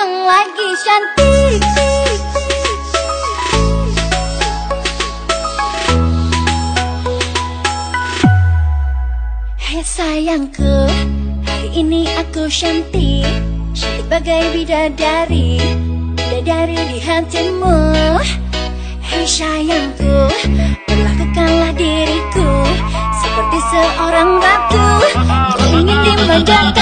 lagi cantik. Hei sayangku Hari ini aku cantik. Cantik bagai bidadari Bidadari di hatimu. Hei sayangku Perlakukanlah diriku Seperti seorang ratu ingin dimanja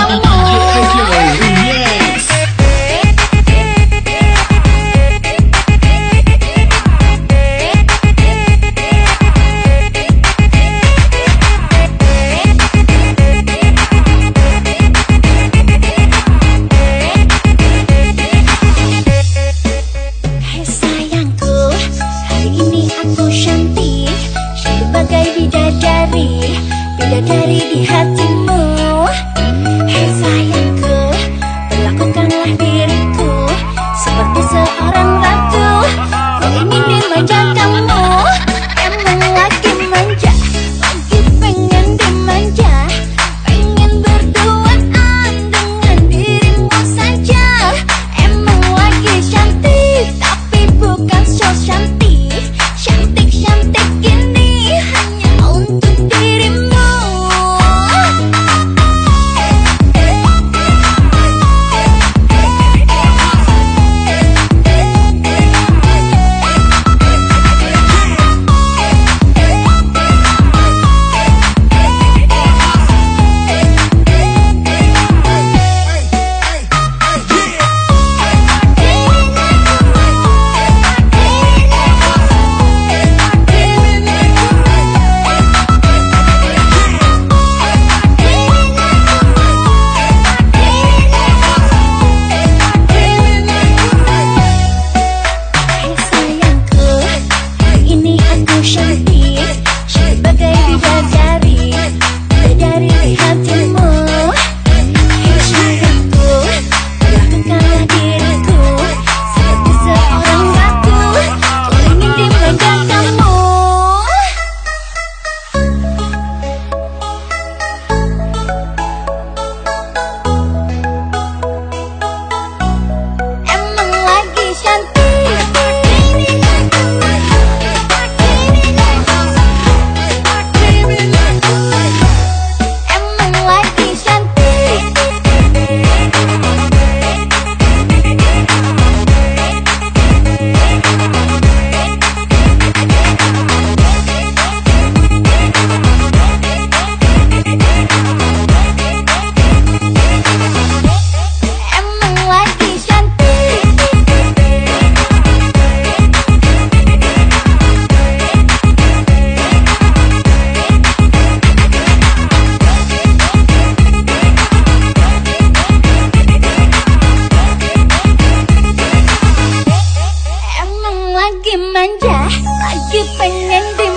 aku cantik Cantik bagai bidadari Bidadari di hatimu ain't no. N